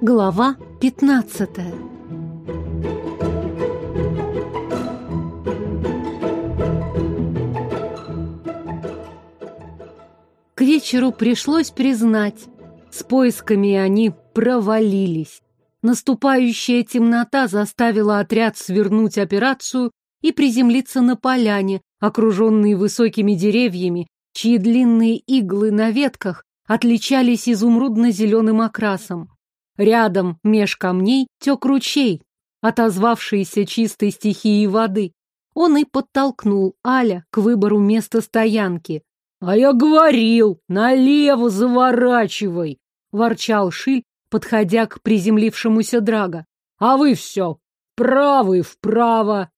Глава пятнадцатая К вечеру пришлось признать, с поисками они провалились. Наступающая темнота заставила отряд свернуть операцию и приземлиться на поляне, окруженные высокими деревьями, чьи длинные иглы на ветках отличались изумрудно-зеленым окрасом. Рядом, меж камней, тек ручей, отозвавшийся чистой стихией воды. Он и подтолкнул Аля к выбору места стоянки. «А я говорил, налево заворачивай!» — ворчал Шиль, подходя к приземлившемуся Драга. «А вы все, вправо и вправо!»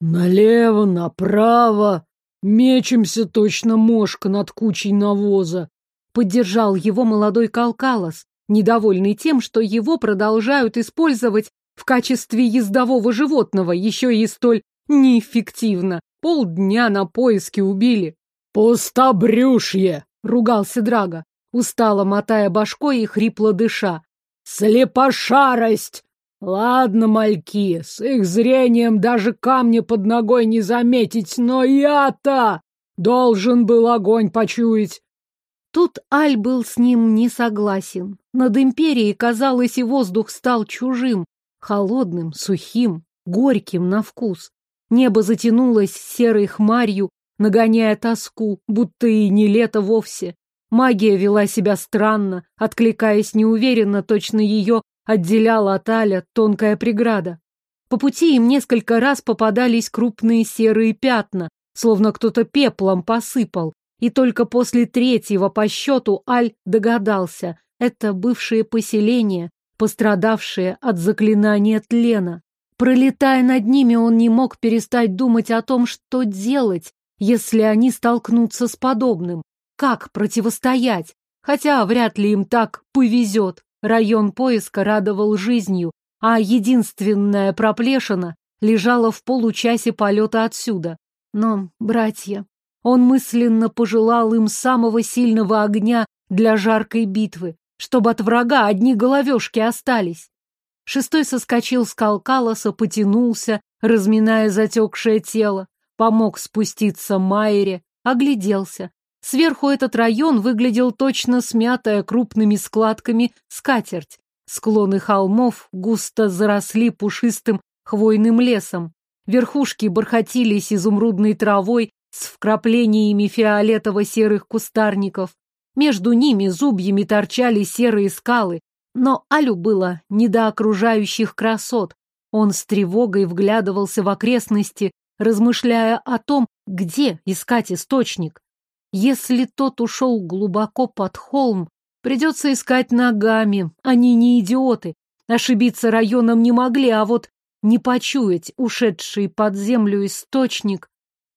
«Налево, направо! Мечемся точно мошка над кучей навоза!» Поддержал его молодой Калкалос, недовольный тем, что его продолжают использовать в качестве ездового животного, еще и столь неэффективно. Полдня на поиски убили. «Пустобрюшье!» — ругался Драга, устало мотая башкой и хрипло дыша. «Слепошарость! Ладно, мальки, с их зрением даже камни под ногой не заметить, но я-то должен был огонь почуять!» Тут Аль был с ним не согласен. Над империей, казалось, и воздух стал чужим, холодным, сухим, горьким на вкус. Небо затянулось серой хмарью, нагоняя тоску, будто и не лето вовсе. Магия вела себя странно, откликаясь неуверенно, точно ее отделяла от Аля тонкая преграда. По пути им несколько раз попадались крупные серые пятна, словно кто-то пеплом посыпал, и только после третьего по счету Аль догадался, это бывшее поселение, пострадавшее от заклинания тлена. Пролетая над ними, он не мог перестать думать о том, что делать, если они столкнутся с подобным? Как противостоять? Хотя вряд ли им так повезет. Район поиска радовал жизнью, а единственная проплешина лежала в получасе полета отсюда. Но, братья, он мысленно пожелал им самого сильного огня для жаркой битвы, чтобы от врага одни головешки остались. Шестой соскочил с Калкалоса, потянулся, разминая затекшее тело помог спуститься Майере, огляделся. Сверху этот район выглядел точно смятая крупными складками скатерть. Склоны холмов густо заросли пушистым хвойным лесом. Верхушки бархатились изумрудной травой с вкраплениями фиолетово-серых кустарников. Между ними зубьями торчали серые скалы, но Алю было не до окружающих красот. Он с тревогой вглядывался в окрестности, размышляя о том, где искать источник. Если тот ушел глубоко под холм, придется искать ногами. Они не идиоты. Ошибиться районом не могли, а вот не почуять ушедший под землю источник.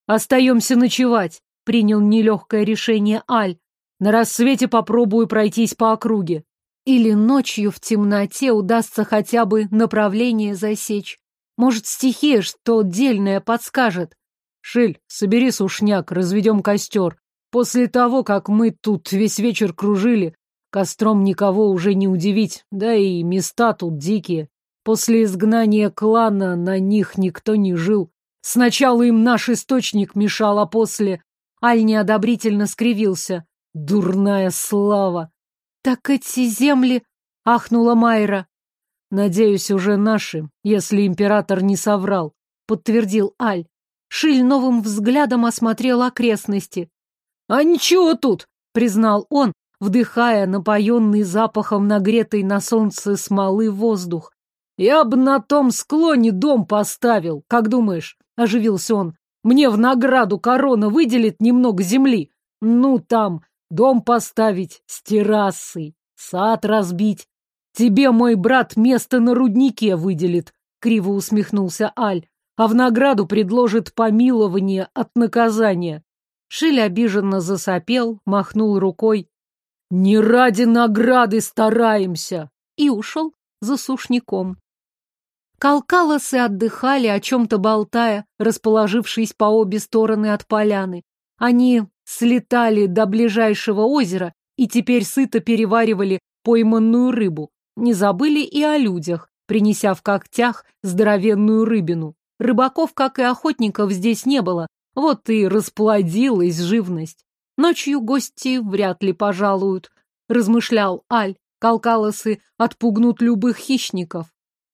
Остаемся ночевать, принял нелегкое решение Аль. На рассвете попробую пройтись по округе. Или ночью в темноте удастся хотя бы направление засечь. Может, стихия что дельное подскажет. Шиль, собери сушняк, разведем костер. После того, как мы тут весь вечер кружили, костром никого уже не удивить, да и места тут дикие. После изгнания клана на них никто не жил. Сначала им наш источник мешал, а после... Аль неодобрительно скривился. Дурная слава! Так эти земли... Ахнула Майра. Надеюсь, уже наши, если император не соврал, подтвердил Аль. Шиль новым взглядом осмотрел окрестности. А ничего тут, признал он, вдыхая напоенный запахом нагретой на солнце смолы воздух. Я бы на том склоне дом поставил, как думаешь? Оживился он. Мне в награду корона выделит немного земли. Ну, там, дом поставить с террасой, сад разбить. Тебе мой брат место на руднике выделит, криво усмехнулся Аль, а в награду предложит помилование от наказания. Шиль обиженно засопел, махнул рукой. Не ради награды стараемся! И ушел за сушняком. Калкалосы отдыхали, о чем-то болтая, расположившись по обе стороны от поляны. Они слетали до ближайшего озера и теперь сыто переваривали пойманную рыбу. Не забыли и о людях, принеся в когтях здоровенную рыбину. Рыбаков, как и охотников, здесь не было, вот и расплодилась живность. Ночью гости вряд ли пожалуют, размышлял Аль. Калкалосы отпугнут любых хищников.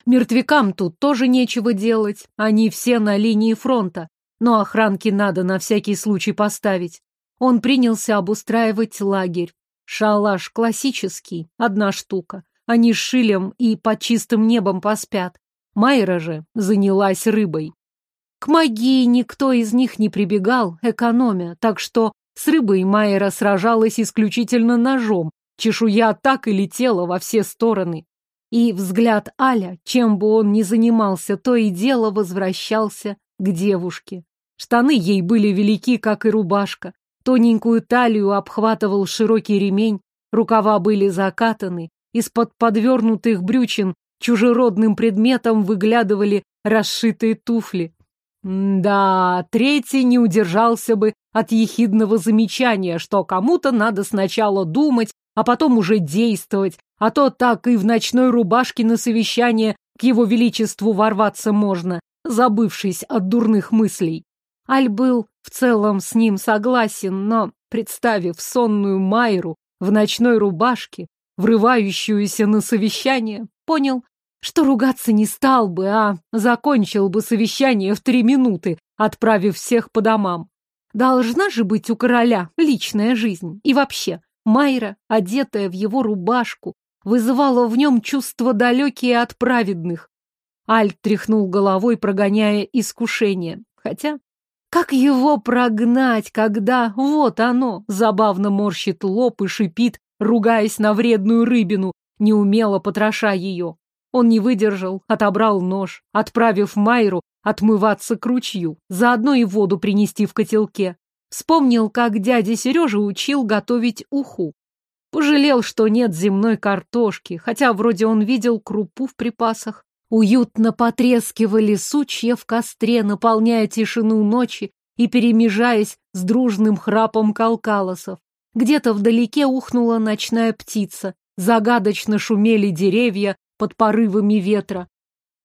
Мертвякам тут тоже нечего делать, они все на линии фронта, но охранки надо на всякий случай поставить. Он принялся обустраивать лагерь. Шалаш классический, одна штука. Они с Шилем и под чистым небом поспят. Майра же занялась рыбой. К магии никто из них не прибегал, экономя, так что с рыбой Майера сражалась исключительно ножом, чешуя так и летела во все стороны. И взгляд Аля, чем бы он ни занимался, то и дело возвращался к девушке. Штаны ей были велики, как и рубашка. Тоненькую талию обхватывал широкий ремень, рукава были закатаны, из-под подвернутых брючин чужеродным предметом выглядывали расшитые туфли. Да, третий не удержался бы от ехидного замечания, что кому-то надо сначала думать, а потом уже действовать, а то так и в ночной рубашке на совещание к его величеству ворваться можно, забывшись от дурных мыслей. Аль был в целом с ним согласен, но, представив сонную Майру в ночной рубашке, врывающуюся на совещание, понял, что ругаться не стал бы, а закончил бы совещание в три минуты, отправив всех по домам. Должна же быть у короля личная жизнь. И вообще, Майра, одетая в его рубашку, вызывала в нем чувства далекие от праведных. Аль тряхнул головой, прогоняя искушение. Хотя, как его прогнать, когда вот оно забавно морщит лоб и шипит, ругаясь на вредную рыбину, неумело потроша ее? Он не выдержал, отобрал нож, отправив Майру отмываться к ручью, заодно и воду принести в котелке. Вспомнил, как дядя Сережа учил готовить уху. Пожалел, что нет земной картошки, хотя вроде он видел крупу в припасах. Уютно потрескивали сучья в костре, наполняя тишину ночи и перемежаясь с дружным храпом калкалосов. Где-то вдалеке ухнула ночная птица, загадочно шумели деревья, под порывами ветра.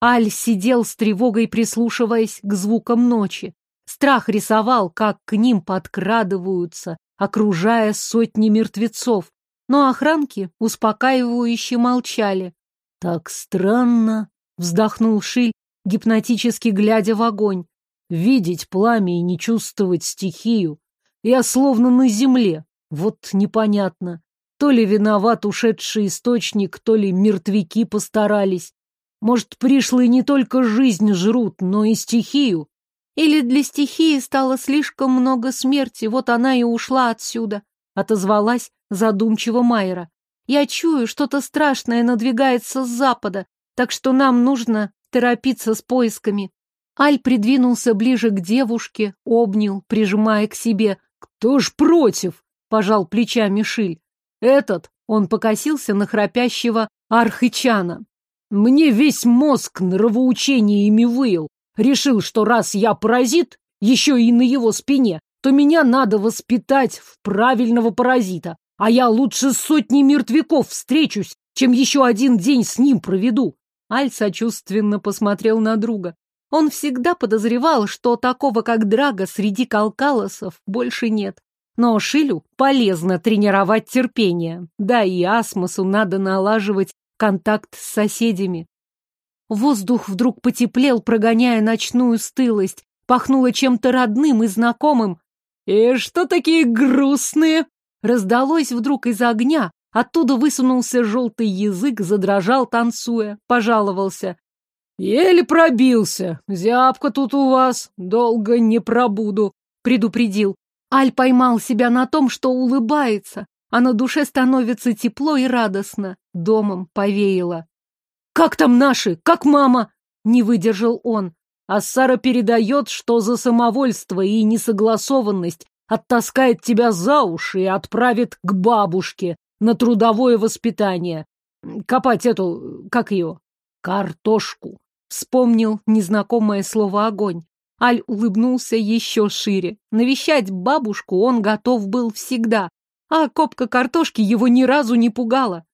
Аль сидел с тревогой, прислушиваясь к звукам ночи. Страх рисовал, как к ним подкрадываются, окружая сотни мертвецов. Но охранки успокаивающе молчали. «Так странно», — вздохнул Шиль, гипнотически глядя в огонь. «Видеть пламя и не чувствовать стихию. Я словно на земле. Вот непонятно. То ли виноват ушедший источник, то ли мертвяки постарались. Может, пришлые не только жизнь жрут, но и стихию. Или для стихии стало слишком много смерти, вот она и ушла отсюда, отозвалась задумчиво Майера. Я чую, что-то страшное надвигается с запада, так что нам нужно торопиться с поисками. Аль придвинулся ближе к девушке, обнял, прижимая к себе. «Кто ж против?» — пожал плечами Шиль. Этот, он покосился на храпящего архычана. Мне весь мозг нравоучениями выел. Решил, что раз я паразит, еще и на его спине, то меня надо воспитать в правильного паразита. А я лучше сотни мертвяков встречусь, чем еще один день с ним проведу. Аль сочувственно посмотрел на друга. Он всегда подозревал, что такого, как Драга, среди калкалосов больше нет. Но Шилю полезно тренировать терпение. Да и Асмосу надо налаживать контакт с соседями. Воздух вдруг потеплел, прогоняя ночную стылость. Пахнуло чем-то родным и знакомым. «И что такие грустные?» Раздалось вдруг из огня. Оттуда высунулся желтый язык, задрожал, танцуя, пожаловался. «Еле пробился. Зябко тут у вас. Долго не пробуду», — предупредил. Аль поймал себя на том, что улыбается, а на душе становится тепло и радостно. Домом повеяло. «Как там наши? Как мама?» — не выдержал он. А Сара передает, что за самовольство и несогласованность оттаскает тебя за уши и отправит к бабушке на трудовое воспитание. Копать эту, как ее, картошку. Вспомнил незнакомое слово «огонь». Аль улыбнулся еще шире. Навещать бабушку он готов был всегда. а копка картошки его ни разу не пугала.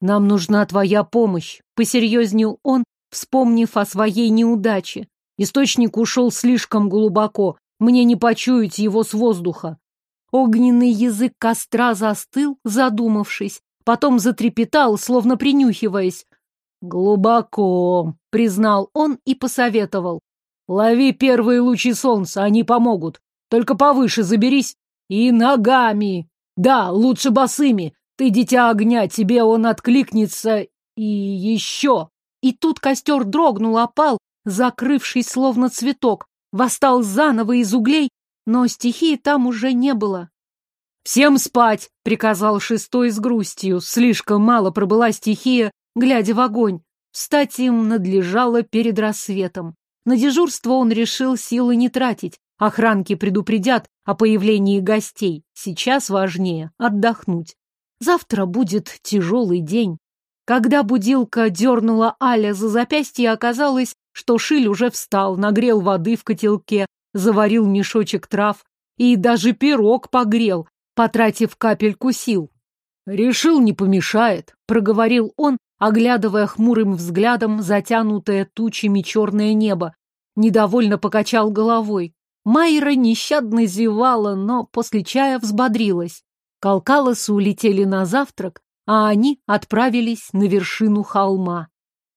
«Нам нужна твоя помощь», — посерьезнел он, вспомнив о своей неудаче. Источник ушел слишком глубоко, мне не почуять его с воздуха. Огненный язык костра застыл, задумавшись, потом затрепетал, словно принюхиваясь. «Глубоко», — признал он и посоветовал. «Лови первые лучи солнца, они помогут. Только повыше заберись. И ногами. Да, лучше босыми. Ты дитя огня, тебе он откликнется. И еще». И тут костер дрогнул, опал, закрывшись словно цветок, восстал заново из углей, но стихии там уже не было. «Всем спать!» — приказал шестой с грустью. Слишком мало пробыла стихия, глядя в огонь. Встать им надлежало перед рассветом. На дежурство он решил силы не тратить. Охранки предупредят о появлении гостей. Сейчас важнее отдохнуть. Завтра будет тяжелый день. Когда будилка дернула Аля за запястье, оказалось, что Шиль уже встал, нагрел воды в котелке, заварил мешочек трав и даже пирог погрел, потратив капельку сил. «Решил, не помешает», — проговорил он, оглядывая хмурым взглядом затянутое тучами черное небо. Недовольно покачал головой. Майра нещадно зевала, но после чая взбодрилась. Калкалосы улетели на завтрак, а они отправились на вершину холма.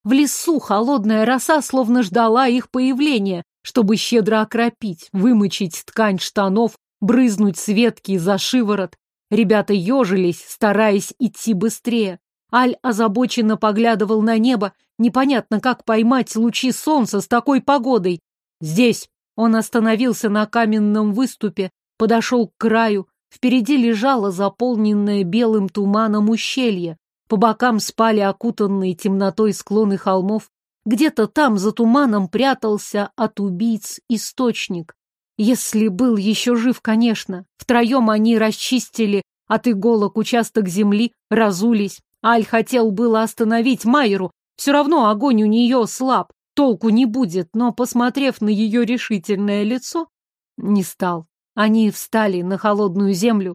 В лесу холодная роса словно ждала их появления, чтобы щедро окропить, вымочить ткань штанов, брызнуть с ветки за шиворот. Ребята ежились, стараясь идти быстрее. Аль озабоченно поглядывал на небо, непонятно, как поймать лучи солнца с такой погодой. Здесь он остановился на каменном выступе, подошел к краю. Впереди лежало заполненное белым туманом ущелье. По бокам спали окутанные темнотой склоны холмов. Где-то там за туманом прятался от убийц источник. Если был еще жив, конечно. Втроем они расчистили от иголок участок земли, разулись. Аль хотел было остановить Майеру. Все равно огонь у нее слаб, толку не будет, но, посмотрев на ее решительное лицо, не стал. Они встали на холодную землю.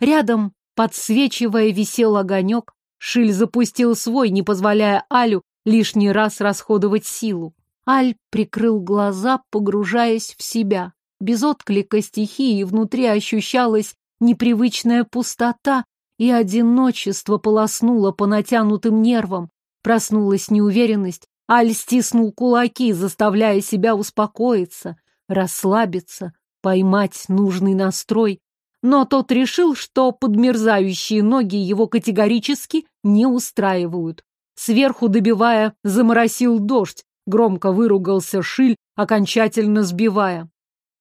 Рядом, подсвечивая, висел огонек. Шиль запустил свой, не позволяя Алю лишний раз расходовать силу. Аль прикрыл глаза, погружаясь в себя. Без отклика стихии внутри ощущалась непривычная пустота, и одиночество полоснуло по натянутым нервам. Проснулась неуверенность. Аль стиснул кулаки, заставляя себя успокоиться, расслабиться, поймать нужный настрой но тот решил, что подмерзающие ноги его категорически не устраивают. Сверху добивая, заморосил дождь, громко выругался Шиль, окончательно сбивая.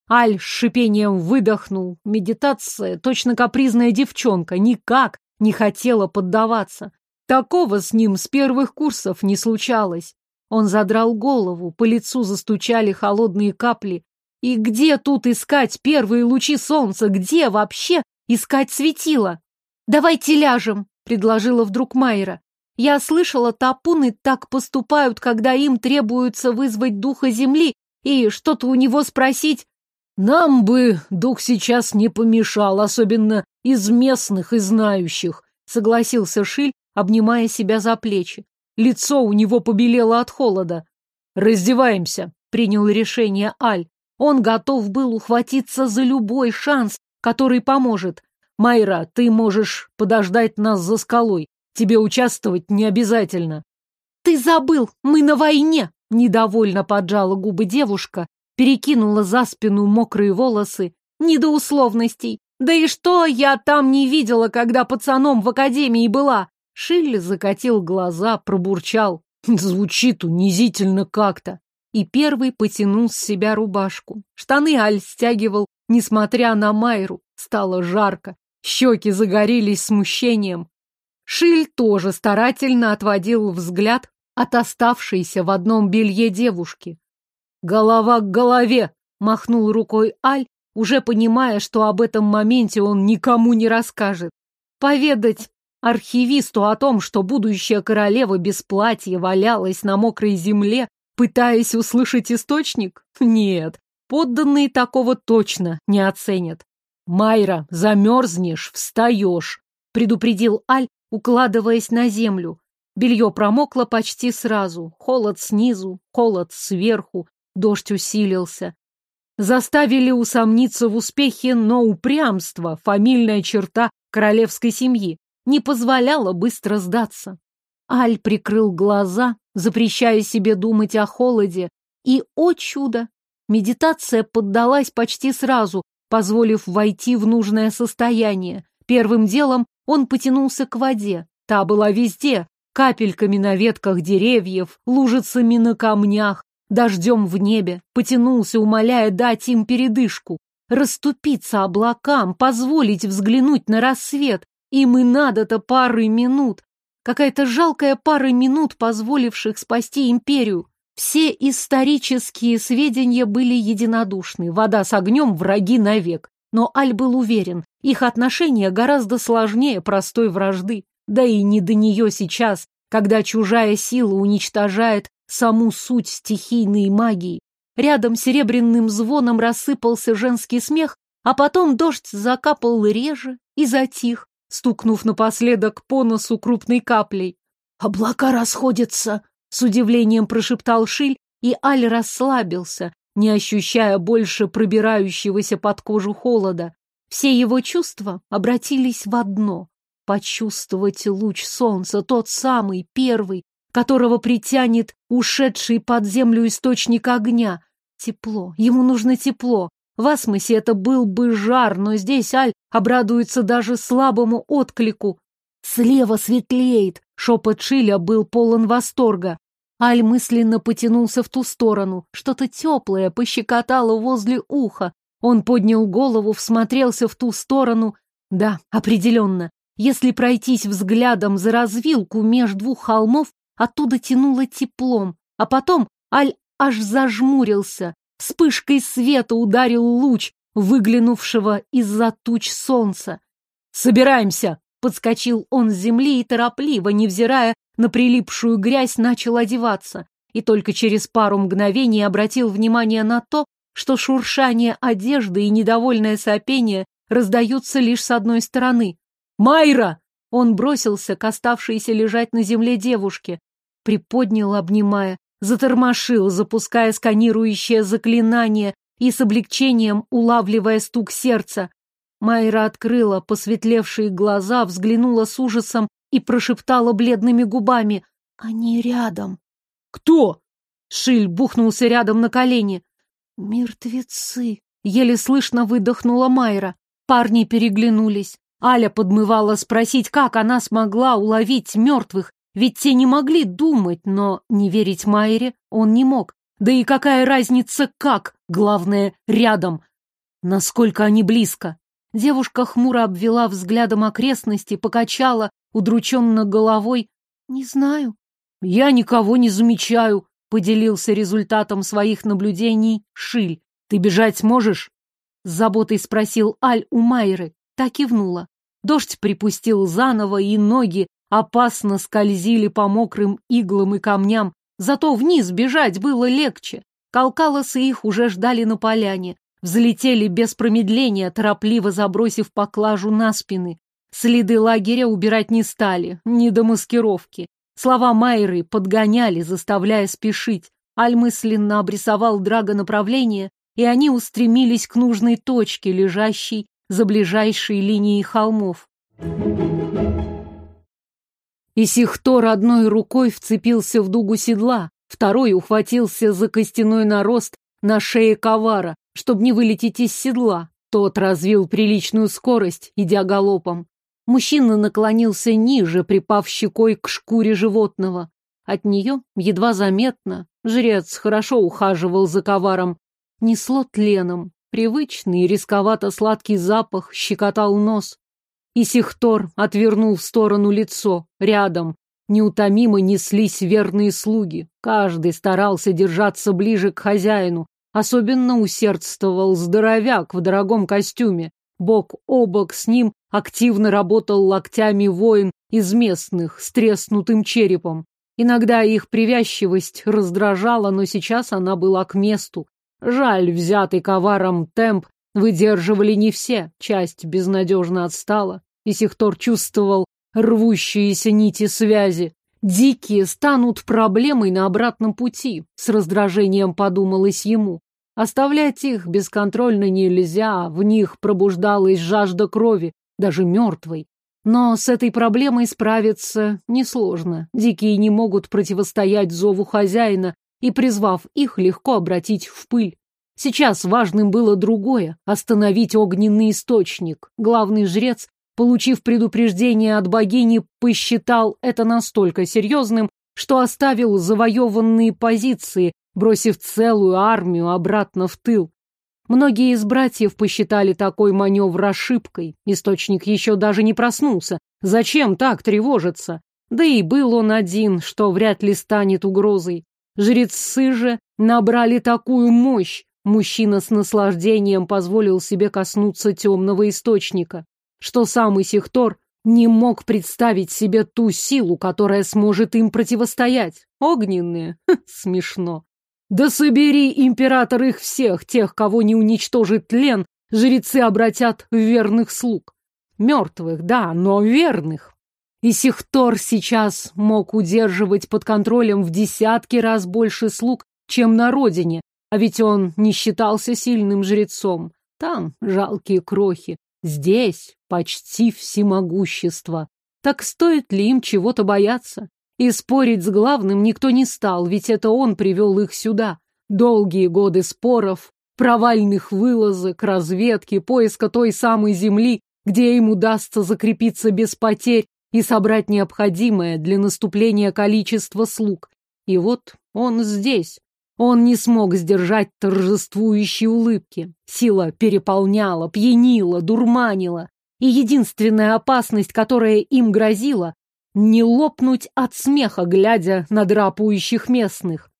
Аль с шипением выдохнул. Медитация, точно капризная девчонка, никак не хотела поддаваться. Такого с ним с первых курсов не случалось. Он задрал голову, по лицу застучали холодные капли, и где тут искать первые лучи солнца? Где вообще искать светило? Давайте ляжем, предложила вдруг Майра. Я слышала, тапуны так поступают, когда им требуется вызвать духа земли и что-то у него спросить. Нам бы дух сейчас не помешал, особенно из местных и знающих, согласился Шиль, обнимая себя за плечи. Лицо у него побелело от холода. Раздеваемся, принял решение Аль. Он готов был ухватиться за любой шанс, который поможет. «Майра, ты можешь подождать нас за скалой. Тебе участвовать не обязательно». «Ты забыл, мы на войне!» Недовольно поджала губы девушка, перекинула за спину мокрые волосы. «Не до условностей. Да и что я там не видела, когда пацаном в академии была?» Шилли закатил глаза, пробурчал. Звучит унизительно как-то и первый потянул с себя рубашку. Штаны Аль стягивал, несмотря на Майру. Стало жарко, щеки загорелись смущением. Шиль тоже старательно отводил взгляд от оставшейся в одном белье девушки. «Голова к голове!» — махнул рукой Аль, уже понимая, что об этом моменте он никому не расскажет. Поведать архивисту о том, что будущая королева без платья валялась на мокрой земле, Пытаясь услышать источник? Нет, подданные такого точно не оценят. Майра, замерзнешь, встаешь. предупредил Аль, укладываясь на землю. Белье промокло почти сразу. Холод снизу, холод сверху, дождь усилился. Заставили усомниться в успехе, но упрямство, фамильная черта королевской семьи, не позволяло быстро сдаться. Аль прикрыл глаза, запрещая себе думать о холоде, и, о чудо, медитация поддалась почти сразу, позволив войти в нужное состояние. Первым делом он потянулся к воде. Та была везде, капельками на ветках деревьев, лужицами на камнях, дождем в небе, потянулся, умоляя дать им передышку, расступиться облакам, позволить взглянуть на рассвет. Им и надо-то пары минут. Какая-то жалкая пара минут, позволивших спасти империю. Все исторические сведения были единодушны. Вода с огнем — враги навек. Но Аль был уверен, их отношения гораздо сложнее простой вражды. Да и не до нее сейчас, когда чужая сила уничтожает саму суть стихийной магии. Рядом серебряным звоном рассыпался женский смех, а потом дождь закапал реже и затих, стукнув напоследок по носу крупной каплей. «Облака расходятся!» — с удивлением прошептал Шиль, и Аль расслабился, не ощущая больше пробирающегося под кожу холода. Все его чувства обратились в одно — почувствовать луч солнца, тот самый, первый, которого притянет ушедший под землю источник огня. Тепло, ему нужно тепло. В Асмосе это был бы жар, но здесь Аль обрадуется даже слабому отклику. «Слева светлеет!» — шепот Шиля был полон восторга. Аль мысленно потянулся в ту сторону. Что-то теплое пощекотало возле уха. Он поднял голову, всмотрелся в ту сторону. Да, определенно. Если пройтись взглядом за развилку между двух холмов, оттуда тянуло теплом. А потом Аль аж зажмурился. Вспышкой света ударил луч, выглянувшего из-за туч солнца. «Собираемся!» — подскочил он с земли и торопливо, невзирая на прилипшую грязь начал одеваться и только через пару мгновений обратил внимание на то, что шуршание одежды и недовольное сопение раздаются лишь с одной стороны. «Майра!» Он бросился к оставшейся лежать на земле девушке, приподнял, обнимая, затормошил, запуская сканирующее заклинание и с облегчением улавливая стук сердца. Майра открыла посветлевшие глаза, взглянула с ужасом и прошептала бледными губами. «Они рядом». «Кто?» Шиль бухнулся рядом на колени. «Мертвецы!» Еле слышно выдохнула Майра. Парни переглянулись. Аля подмывала спросить, как она смогла уловить мертвых, ведь те не могли думать, но не верить Майре он не мог. Да и какая разница как, главное, рядом. Насколько они близко. Девушка хмуро обвела взглядом окрестности, покачала, удрученно головой. «Не знаю». «Я никого не замечаю», — поделился результатом своих наблюдений Шиль. «Ты бежать сможешь?» С заботой спросил Аль у Майры. Та кивнула. Дождь припустил заново, и ноги опасно скользили по мокрым иглам и камням. Зато вниз бежать было легче. Калкалосы их уже ждали на поляне. Взлетели без промедления, торопливо забросив поклажу на спины. Следы лагеря убирать не стали, не до маскировки. Слова Майры подгоняли, заставляя спешить. Аль мысленно обрисовал Драга направление, и они устремились к нужной точке, лежащей за ближайшей линией холмов. Исихтор одной рукой вцепился в дугу седла, второй ухватился за костяной нарост на шее ковара, чтобы не вылететь из седла. Тот развил приличную скорость, идя галопом. Мужчина наклонился ниже, припав щекой к шкуре животного. От нее, едва заметно, жрец хорошо ухаживал за коваром. Несло тленом. Привычный, рисковато-сладкий запах щекотал нос. И Сихтор отвернул в сторону лицо. Рядом неутомимо неслись верные слуги. Каждый старался держаться ближе к хозяину. Особенно усердствовал здоровяк в дорогом костюме. Бок о бок с ним активно работал локтями воин из местных с треснутым черепом. Иногда их привязчивость раздражала, но сейчас она была к месту. Жаль, взятый коваром темп выдерживали не все, часть безнадежно отстала. и Сихтор чувствовал рвущиеся нити связи. Дикие станут проблемой на обратном пути, с раздражением подумалось ему. Оставлять их бесконтрольно нельзя, в них пробуждалась жажда крови, даже мертвой. Но с этой проблемой справиться несложно. Дикие не могут противостоять зову хозяина, и, призвав их, легко обратить в пыль. Сейчас важным было другое — остановить огненный источник. Главный жрец, получив предупреждение от богини, посчитал это настолько серьезным, что оставил завоеванные позиции, бросив целую армию обратно в тыл. Многие из братьев посчитали такой маневр ошибкой. Источник еще даже не проснулся. Зачем так тревожиться? Да и был он один, что вряд ли станет угрозой. Жрецы же набрали такую мощь. Мужчина с наслаждением позволил себе коснуться темного источника, что сам Исихтор не мог представить себе ту силу, которая сможет им противостоять. Огненные? Ха, смешно. Да собери, император, их всех, тех, кого не уничтожит тлен, жрецы обратят в верных слуг. Мертвых, да, но верных. И Сихтор сейчас мог удерживать под контролем в десятки раз больше слуг, чем на родине, а ведь он не считался сильным жрецом. Там жалкие крохи, здесь почти всемогущество. Так стоит ли им чего-то бояться? И спорить с главным никто не стал, ведь это он привел их сюда. Долгие годы споров, провальных вылазок, разведки, поиска той самой земли, где им удастся закрепиться без потерь и собрать необходимое для наступления количество слуг. И вот он здесь. Он не смог сдержать торжествующие улыбки. Сила переполняла, пьянила, дурманила. И единственная опасность, которая им грозила, не лопнуть от смеха, глядя на драпающих местных.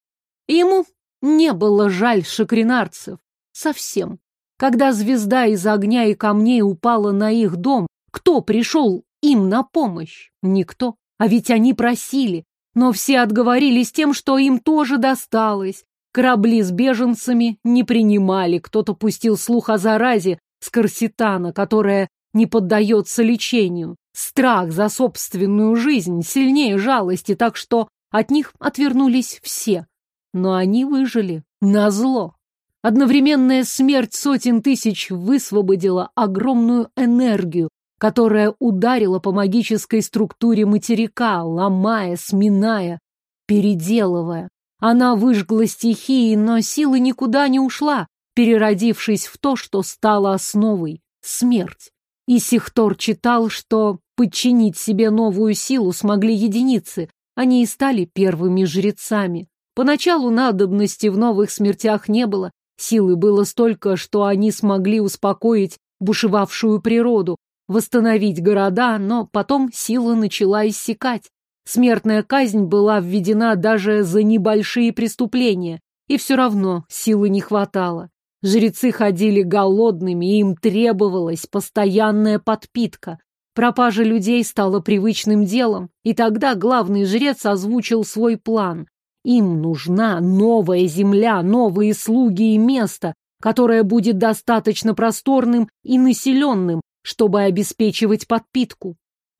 Ему не было жаль шакринарцев. Совсем. Когда звезда из огня и камней упала на их дом, кто пришел им на помощь? Никто. А ведь они просили. Но все отговорились тем, что им тоже досталось. Корабли с беженцами не принимали. Кто-то пустил слух о заразе с Корситана, которая не поддается лечению. Страх за собственную жизнь сильнее жалости, так что от них отвернулись все. Но они выжили. Назло. Одновременная смерть сотен тысяч высвободила огромную энергию, которая ударила по магической структуре материка, ломая, сминая, переделывая. Она выжгла стихии, но сила никуда не ушла, переродившись в то, что стало основой — смерть. И Сихтор читал, что подчинить себе новую силу смогли единицы, они и стали первыми жрецами. Поначалу надобности в новых смертях не было, силы было столько, что они смогли успокоить бушевавшую природу, восстановить города, но потом сила начала иссякать. Смертная казнь была введена даже за небольшие преступления, и все равно силы не хватало. Жрецы ходили голодными, и им требовалась постоянная подпитка. Пропажа людей стала привычным делом, и тогда главный жрец озвучил свой план. Им нужна новая земля, новые слуги и место, которое будет достаточно просторным и населенным, чтобы обеспечивать подпитку.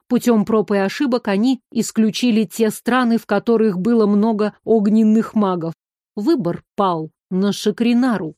Путем проб и ошибок они исключили те страны, в которых было много огненных магов. Выбор пал на Шакринару.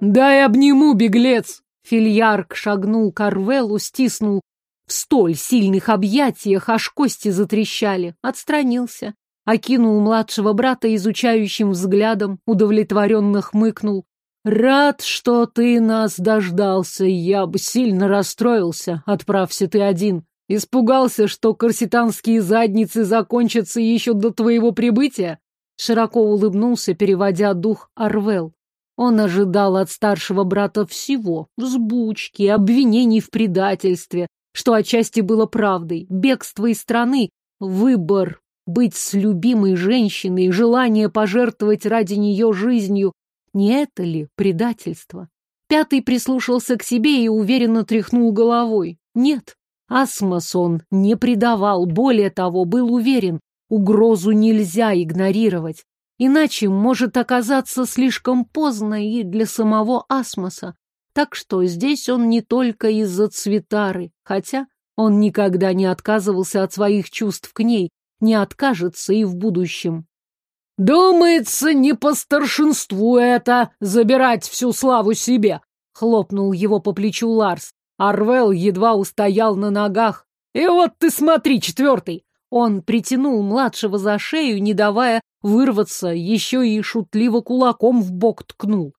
«Дай обниму, беглец!» Фильярк шагнул к Арвелу, стиснул в столь сильных объятиях, аж кости затрещали. Отстранился. Окинул младшего брата изучающим взглядом, удовлетворенно хмыкнул. «Рад, что ты нас дождался. Я бы сильно расстроился, отправься ты один. Испугался, что корситанские задницы закончатся еще до твоего прибытия?» Широко улыбнулся, переводя дух Арвел. Он ожидал от старшего брата всего — взбучки, обвинений в предательстве, что отчасти было правдой, бегство из страны, выбор быть с любимой женщиной, желание пожертвовать ради нее жизнью. Не это ли предательство? Пятый прислушался к себе и уверенно тряхнул головой. Нет, Асмос он не предавал, более того, был уверен, Угрозу нельзя игнорировать, иначе может оказаться слишком поздно и для самого Асмоса. Так что здесь он не только из-за Цветары, хотя он никогда не отказывался от своих чувств к ней, не откажется и в будущем. «Думается, не по старшинству это — забирать всю славу себе!» — хлопнул его по плечу Ларс. Арвел едва устоял на ногах. «И вот ты смотри, четвертый!» Он притянул младшего за шею, не давая вырваться, еще и шутливо кулаком в бок ткнул.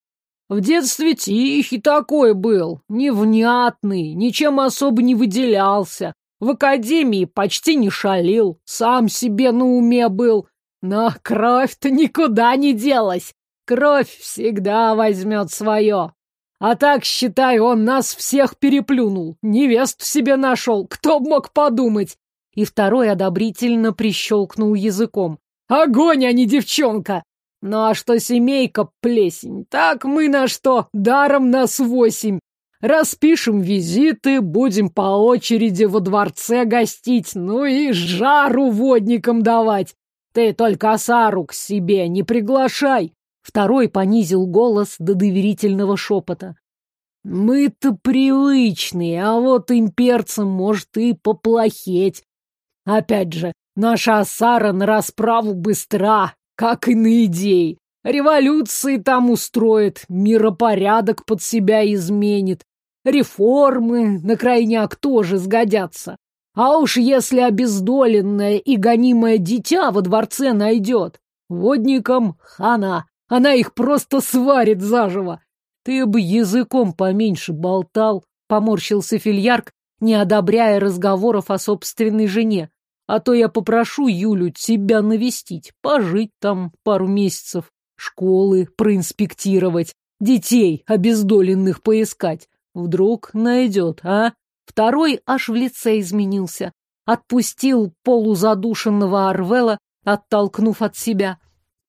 В детстве тихий такой был, невнятный, ничем особо не выделялся. В академии почти не шалил, сам себе на уме был. Но кровь-то никуда не делась. Кровь всегда возьмет свое. А так, считай, он нас всех переплюнул. Невесту себе нашел. Кто б мог подумать? И второй одобрительно прищелкнул языком. Огонь, а не девчонка! Ну а что семейка плесень? Так мы на что? Даром нас восемь. Распишем визиты, будем по очереди во дворце гостить, ну и жару водникам давать. Ты только Асару к себе не приглашай. Второй понизил голос до доверительного шепота. Мы-то привычные, а вот имперцам может и поплохеть. Опять же, наша Асара на расправу быстра, как и на идеи. Революции там устроит, миропорядок под себя изменит. Реформы на крайняк тоже сгодятся. А уж если обездоленное и гонимое дитя во дворце найдет, водникам хана, она их просто сварит заживо. Ты бы языком поменьше болтал, поморщился фильярк, не одобряя разговоров о собственной жене. А то я попрошу Юлю тебя навестить, пожить там пару месяцев, школы проинспектировать, детей обездоленных поискать. Вдруг найдет, а? Второй аж в лице изменился. Отпустил полузадушенного Арвела, оттолкнув от себя.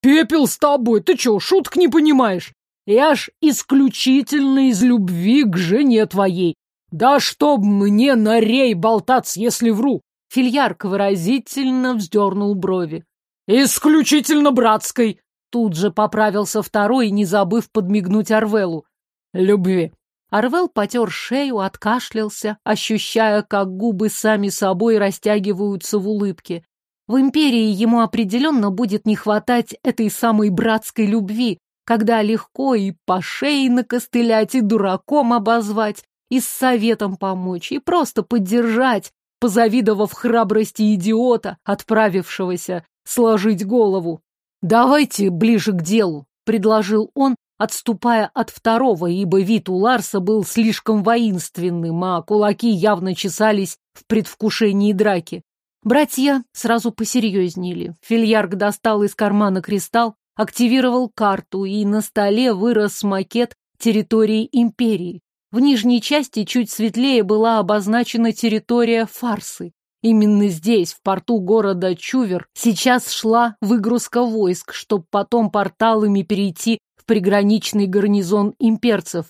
«Пепел с тобой! Ты чё, шуток не понимаешь? Я ж исключительно из любви к жене твоей. Да чтоб мне на рей болтаться, если вру!» Фильярк выразительно вздернул брови. «Исключительно братской!» Тут же поправился второй, не забыв подмигнуть Арвелу. «Любви!» Арвел потер шею, откашлялся, ощущая, как губы сами собой растягиваются в улыбке. В империи ему определенно будет не хватать этой самой братской любви, когда легко и по шее накостылять, и дураком обозвать, и с советом помочь, и просто поддержать, позавидовав храбрости идиота, отправившегося сложить голову. «Давайте ближе к делу», — предложил он, отступая от второго, ибо вид у Ларса был слишком воинственным, а кулаки явно чесались в предвкушении драки. Братья сразу посерьезнели. Фильярк достал из кармана кристалл, активировал карту, и на столе вырос макет территории империи. В нижней части чуть светлее была обозначена территория Фарсы. Именно здесь, в порту города Чувер, сейчас шла выгрузка войск, чтобы потом порталами перейти приграничный гарнизон имперцев.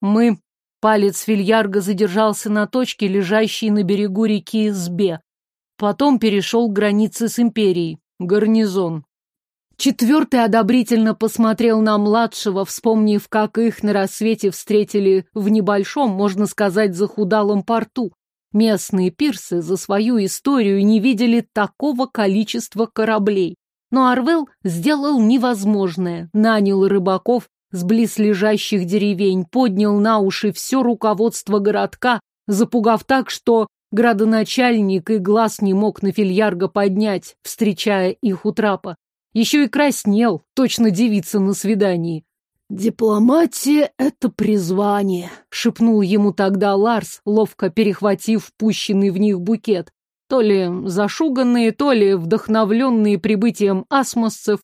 Мы... Палец Фильярга задержался на точке, лежащей на берегу реки Сбе. Потом перешел к границе с империей. Гарнизон. Четвертый одобрительно посмотрел на младшего, вспомнив, как их на рассвете встретили в небольшом, можно сказать, захудалом порту. Местные пирсы за свою историю не видели такого количества кораблей. Но Арвел сделал невозможное, нанял рыбаков с близлежащих деревень, поднял на уши все руководство городка, запугав так, что градоначальник и глаз не мог на фильярга поднять, встречая их у трапа. Еще и краснел, точно девица на свидании. «Дипломатия — это призвание», — шепнул ему тогда Ларс, ловко перехватив пущенный в них букет. То ли зашуганные, то ли вдохновленные прибытием асмосцев,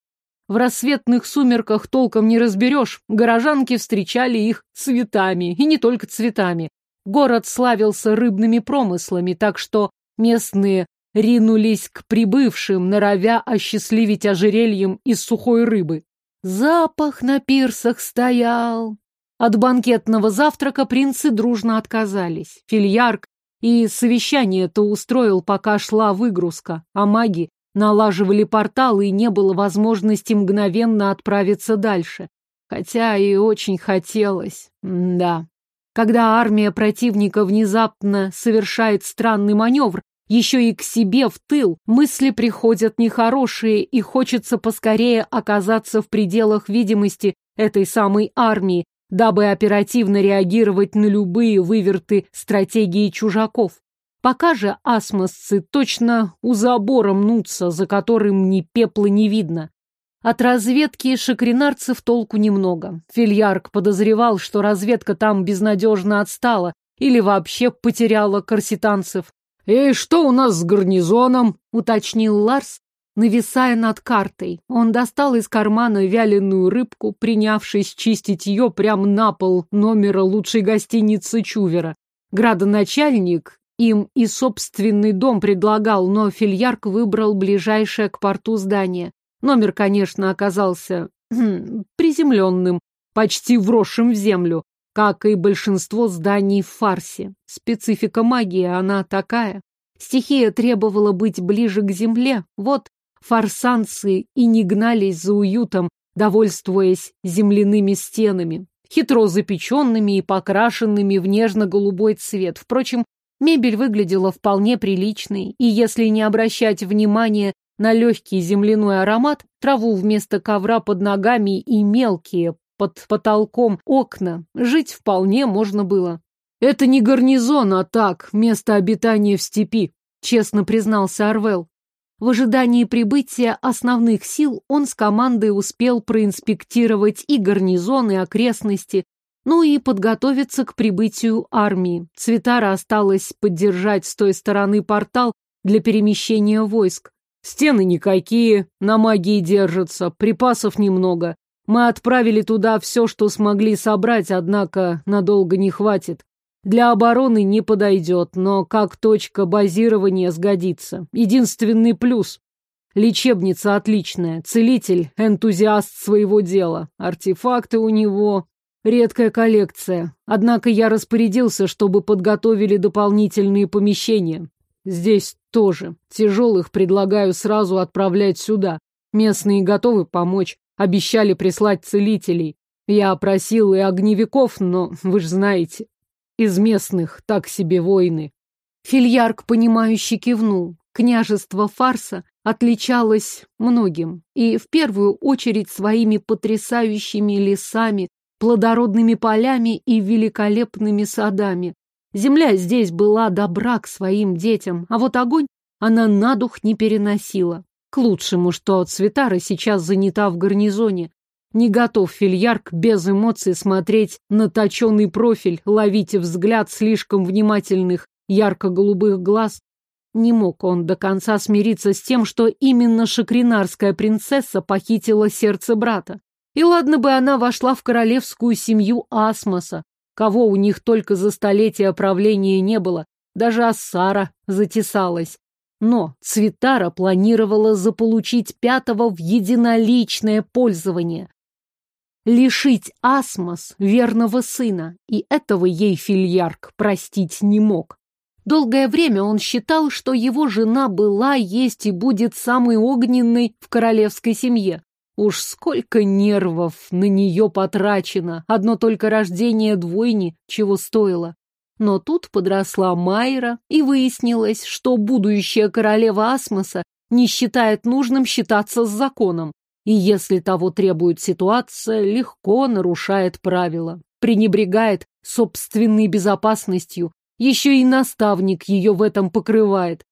в рассветных сумерках толком не разберешь, горожанки встречали их цветами, и не только цветами. Город славился рыбными промыслами, так что местные ринулись к прибывшим, норовя осчастливить ожерельем из сухой рыбы. Запах на пирсах стоял. От банкетного завтрака принцы дружно отказались. Фильярк и совещание-то устроил, пока шла выгрузка, а маги налаживали порталы, и не было возможности мгновенно отправиться дальше. хотя и очень хотелось. М да. Когда армия противника внезапно совершает странный маневр, еще и к себе в тыл, мысли приходят нехорошие, и хочется поскорее оказаться в пределах видимости этой самой армии, дабы оперативно реагировать на любые выверты стратегии чужаков. Пока же асмосцы точно у забора мнутся, за которым ни пепла не видно. От разведки шакринарцев толку немного. Фильярк подозревал, что разведка там безнадежно отстала или вообще потеряла корситанцев. «И что у нас с гарнизоном?» — уточнил Ларс, нависая над картой. Он достал из кармана вяленую рыбку, принявшись чистить ее прямо на пол номера лучшей гостиницы Чувера. Градоначальник им и собственный дом предлагал, но Фильярк выбрал ближайшее к порту здание. Номер, конечно, оказался хм, приземленным, почти вросшим в землю, как и большинство зданий в фарсе. Специфика магии, она такая. Стихия требовала быть ближе к земле, вот фарсанцы и не гнались за уютом, довольствуясь земляными стенами, хитро запеченными и покрашенными в нежно-голубой цвет. Впрочем, мебель выглядела вполне приличной, и если не обращать внимания на легкий земляной аромат, траву вместо ковра под ногами и мелкие под потолком окна. Жить вполне можно было. Это не гарнизон, а так, место обитания в степи, честно признался Арвел. В ожидании прибытия основных сил он с командой успел проинспектировать и гарнизон, и окрестности, ну и подготовиться к прибытию армии. Цветара осталось поддержать с той стороны портал для перемещения войск. Стены никакие, на магии держатся, припасов немного. Мы отправили туда все, что смогли собрать, однако надолго не хватит. Для обороны не подойдет, но как точка базирования сгодится. Единственный плюс. Лечебница отличная, целитель, энтузиаст своего дела. Артефакты у него... Редкая коллекция. Однако я распорядился, чтобы подготовили дополнительные помещения. Здесь тоже. Тяжелых предлагаю сразу отправлять сюда. Местные готовы помочь. Обещали прислать целителей. Я просил и огневиков, но вы же знаете, из местных так себе воины. Фильярк, понимающе кивнул. Княжество Фарса отличалось многим, и в первую очередь своими потрясающими лесами, плодородными полями и великолепными садами. Земля здесь была добра к своим детям, а вот огонь она на дух не переносила. К лучшему, что Цветара сейчас занята в гарнизоне. Не готов фильярк без эмоций смотреть на точенный профиль, ловить взгляд слишком внимательных ярко-голубых глаз. Не мог он до конца смириться с тем, что именно шакринарская принцесса похитила сердце брата. И ладно бы она вошла в королевскую семью Асмоса, кого у них только за столетия правления не было, даже Ассара затесалась. Но Цветара планировала заполучить пятого в единоличное пользование. Лишить Асмос верного сына, и этого ей Фильярк простить не мог. Долгое время он считал, что его жена была, есть и будет самой огненной в королевской семье. Уж сколько нервов на нее потрачено, одно только рождение двойни чего стоило. Но тут подросла Майра, и выяснилось, что будущая королева Асмоса не считает нужным считаться с законом. И если того требует ситуация, легко нарушает правила, пренебрегает собственной безопасностью, еще и наставник ее в этом покрывает.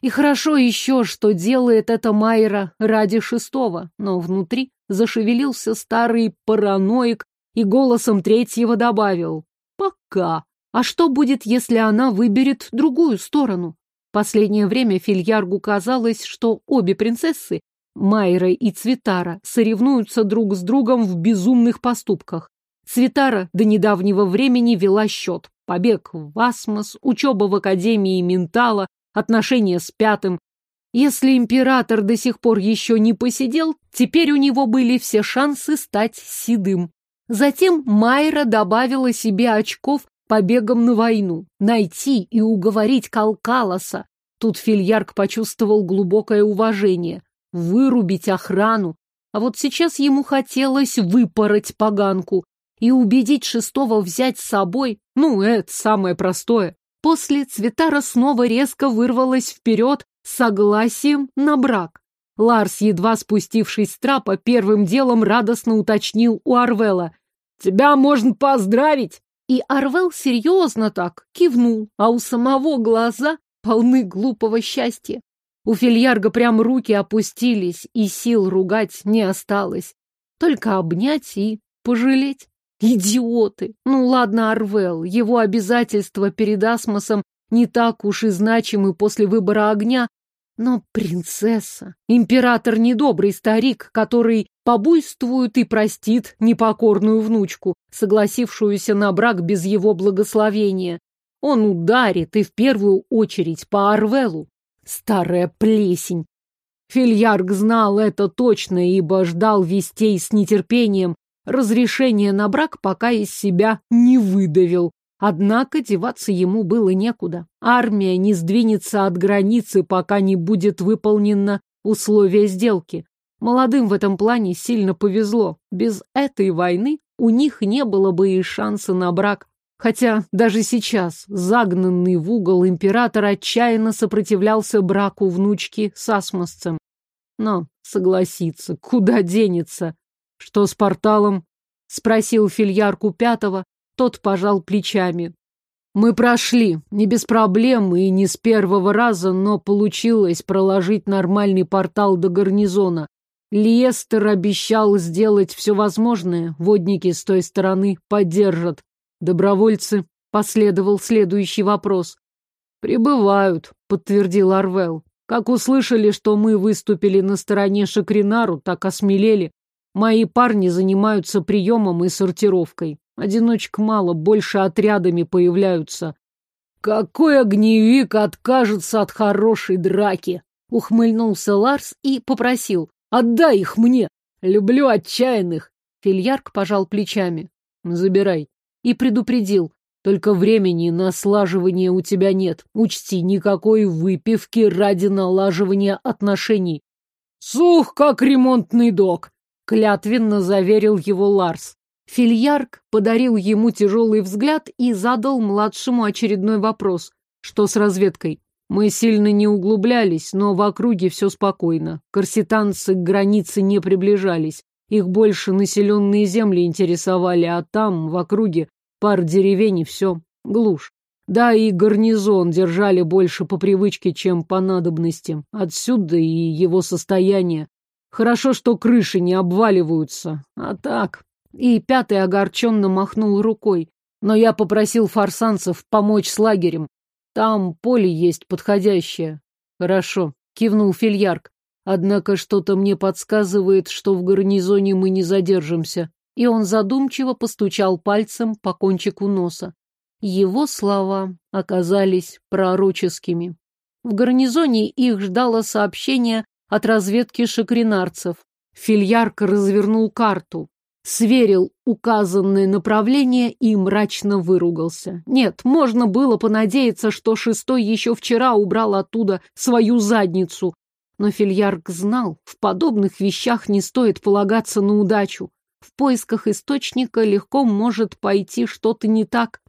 И хорошо еще, что делает это Майра ради шестого, но внутри зашевелился старый параноик и голосом третьего добавил «Пока». А что будет, если она выберет другую сторону? Последнее время Фильяргу казалось, что обе принцессы, Майра и Цветара, соревнуются друг с другом в безумных поступках. Цветара до недавнего времени вела счет. Побег в Асмос, учеба в Академии Ментала, отношения с пятым. Если император до сих пор еще не посидел, теперь у него были все шансы стать седым. Затем Майра добавила себе очков побегом на войну, найти и уговорить Калкалоса. Тут Фильярк почувствовал глубокое уважение. Вырубить охрану. А вот сейчас ему хотелось выпороть поганку и убедить шестого взять с собой, ну, это самое простое. После Цветара снова резко вырвалась вперед согласием на брак. Ларс, едва спустившись с трапа, первым делом радостно уточнил у Арвела. «Тебя можно поздравить!» И Арвел серьезно так кивнул, а у самого глаза полны глупого счастья. У Фильярга прям руки опустились, и сил ругать не осталось. Только обнять и пожалеть. Идиоты! Ну ладно, Арвел, его обязательства перед Асмосом не так уж и значимы после выбора огня, но принцесса, император недобрый старик, который побуйствует и простит непокорную внучку, согласившуюся на брак без его благословения. Он ударит и в первую очередь по Арвелу. Старая плесень. Фильярк знал это точно, ибо ждал вестей с нетерпением. Разрешение на брак пока из себя не выдавил. Однако деваться ему было некуда. Армия не сдвинется от границы, пока не будет выполнено условие сделки. Молодым в этом плане сильно повезло. Без этой войны у них не было бы и шанса на брак. Хотя даже сейчас загнанный в угол император отчаянно сопротивлялся браку внучки с асмосцем. Но согласиться, куда денется? Что с порталом? Спросил фильярку пятого, тот пожал плечами. Мы прошли, не без проблем и не с первого раза, но получилось проложить нормальный портал до гарнизона. Лиестер обещал сделать все возможное, водники с той стороны поддержат. Добровольцы, последовал следующий вопрос. «Прибывают», — подтвердил Арвел. «Как услышали, что мы выступили на стороне Шакринару, так осмелели. Мои парни занимаются приемом и сортировкой. Одиночек мало, больше отрядами появляются. Какой огневик откажется от хорошей драки? Ухмыльнулся Ларс и попросил. Отдай их мне. Люблю отчаянных. Фильярк пожал плечами. Забирай. И предупредил. Только времени на слаживание у тебя нет. Учти, никакой выпивки ради налаживания отношений. Сух, как ремонтный док, клятвенно заверил его Ларс. Фильярк подарил ему тяжелый взгляд и задал младшему очередной вопрос. Что с разведкой? Мы сильно не углублялись, но в округе все спокойно. Корситанцы к границе не приближались. Их больше населенные земли интересовали, а там, в округе, пар деревень и все. Глушь. Да, и гарнизон держали больше по привычке, чем по надобности. Отсюда и его состояние. Хорошо, что крыши не обваливаются. А так, и пятый огорченно махнул рукой. Но я попросил фарсанцев помочь с лагерем. Там поле есть подходящее. Хорошо, кивнул Фильярк. Однако что-то мне подсказывает, что в гарнизоне мы не задержимся. И он задумчиво постучал пальцем по кончику носа. Его слова оказались пророческими. В гарнизоне их ждало сообщение от разведки шакринарцев. Фильярк развернул карту сверил указанное направление и мрачно выругался. Нет, можно было понадеяться, что шестой еще вчера убрал оттуда свою задницу. Но Фильярк знал, в подобных вещах не стоит полагаться на удачу. В поисках источника легко может пойти что-то не так.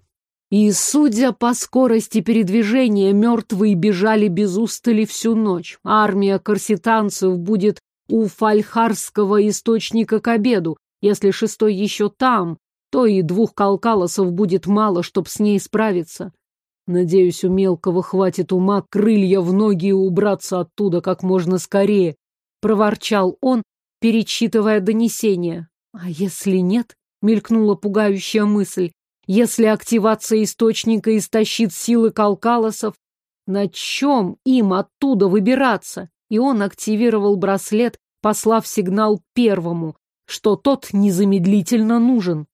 И, судя по скорости передвижения, мертвые бежали без устали всю ночь. Армия корситанцев будет у фальхарского источника к обеду, если шестой еще там, то и двух калкалосов будет мало, чтоб с ней справиться. Надеюсь, у мелкого хватит ума крылья в ноги и убраться оттуда как можно скорее, — проворчал он, перечитывая донесение. А если нет? — мелькнула пугающая мысль. Если активация источника истощит силы калкалосов, на чем им оттуда выбираться? И он активировал браслет, послав сигнал первому, что тот незамедлительно нужен.